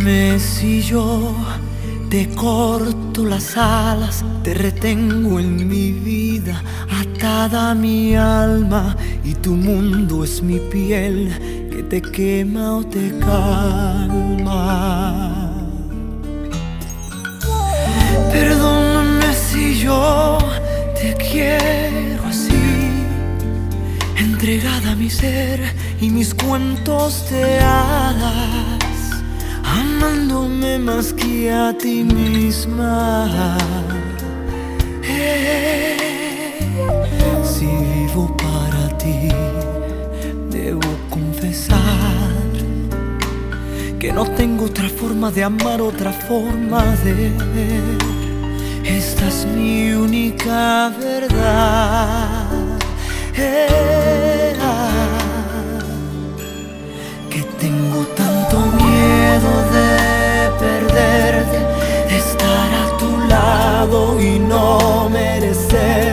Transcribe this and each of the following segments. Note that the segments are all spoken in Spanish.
Perdóname si yo te corto las alas, te retengo en mi vida, atada mi alma y tu mundo es mi piel que te quema o te calma. Perdóname si yo te quiero así, entregada a mi ser y mis cuentos de hadas amándome más que a ti misma. Si vivo para ti, debo confesar que no tengo otra forma de amar, otra forma de ver. Esta es mi única verdad.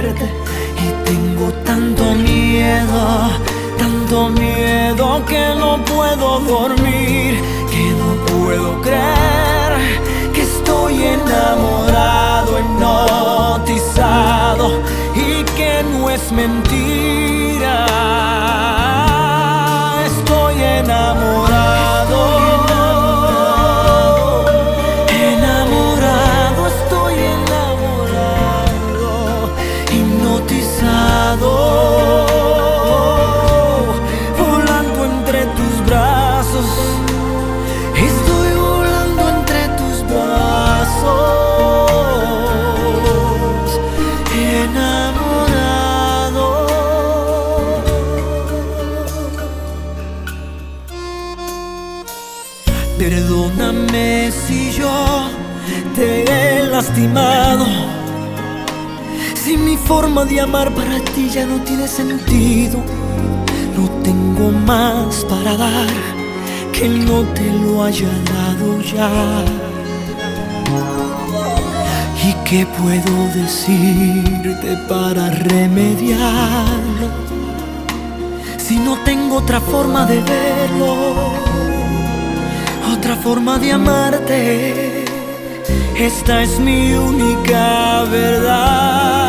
Y tengo tanto miedo, tanto miedo que no puedo dormir, que no puedo creer que estoy enamorado, hipnotizado y que no es mentira. Estoy enamorado. Perdóname si yo te he lastimado. Si mi forma de amar para ti ya no tiene sentido, no tengo más para dar que no te lo haya dado ya. ¿Y qué puedo decirte para remediarlo? Si no tengo otra forma de verlo otra forma de amarte. Esta es mi única verdad.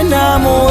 enamoré.